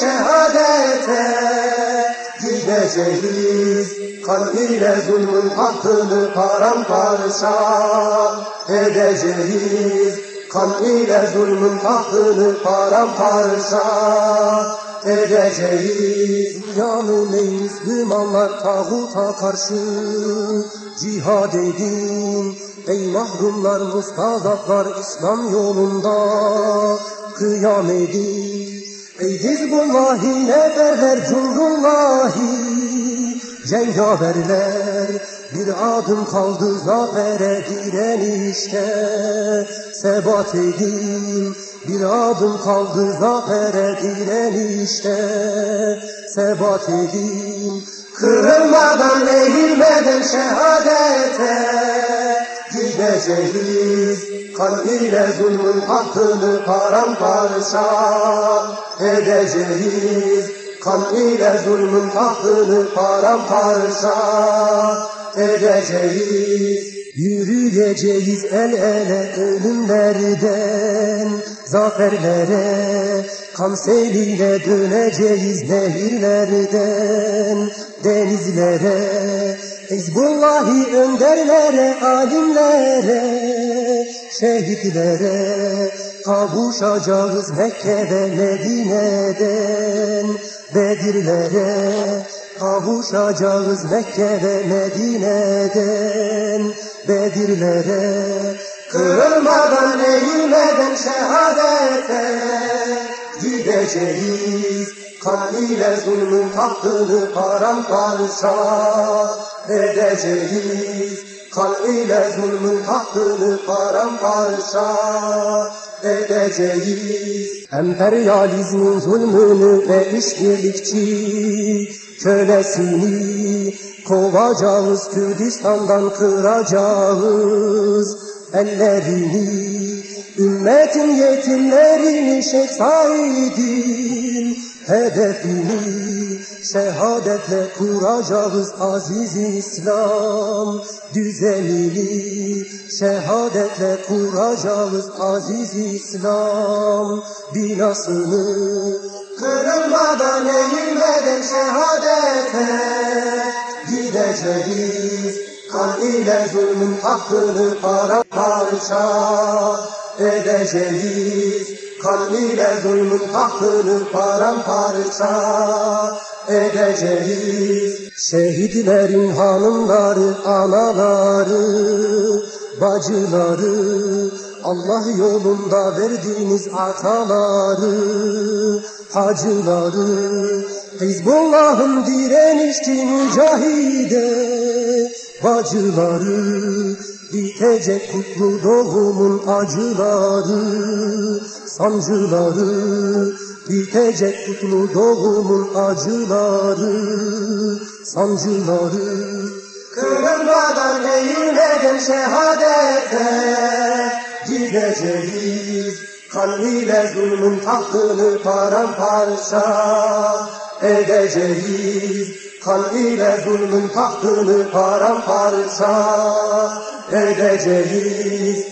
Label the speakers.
Speaker 1: şehadete. Gideceğiz kan ile zulmün tahtını paramparça edeceğiz. Kan ile zulmün tahtını paramparça edeceğiz. Dünyanın ey Müslümanlar tağuta karşı cihad edin. Ey mahrumlar mustazaflar İslam yolunda kıyam edin Ey Hizbullahi neferler Cundullahi Cengaverler bir adım kaldı zafere direnişte Sebat edin bir adım kaldı zafere direnişte Sebat edin Kırılmadan eğilmeden şehadete Gideceğiz kan ile zulmün tahtını paramparça. Edeceğiz Kan ile zulmün tahtını paramparça. Edeceğiz Yürüyeceğiz el ele ölümlerden. Zaferlere Kan seliyle döneceğiz nehirlerden. Denizlere Hizbullahi önderlere, alimlere, şehitlere Kavuşacağız Mekke ve Medine'den. Bedirlere Kavuşacağız Mekke ve Medine'den. Bedirlere Kırılmadan eğilmeden şehadete Gideceğiz kan ile zulmün tahtını paramparça edeceğiz Kan ile zulmün tahtını paramparça edeceğiz Emperyalizmin zulmünü ve işbirlikçi kölesini kovacağız Kürdistan'dan kıracağız ellerini. Ümmetin yetimlerini Şeyh Said'in hedefini şehadetle kuracağız aziz İslam. Düzenini şehadetle kuracağız aziz İslam. Binasını kırılmadan eğilmeden şehadete. Gideceğiz kan ile zulmün tahtını paramparça edeceğiz kan ile zulmün tahtını paramparça edeceğiz. Şehitlerin hanımları anaları bacıları Allah yolunda verdiğiniz ataları hacıları Hizbullah'ın direnişçi mücahide bacıları Bitecek kutlu doğumun acıları Sancıları. Bitecek kutlu doğumun acıları Sancıları. Kırılmadan eğilmeden şehadete. Gideceğiz kan ile zulmün tahtını paramparça edeceğiz kan ile zulmün tahtını paramparça edeceğiz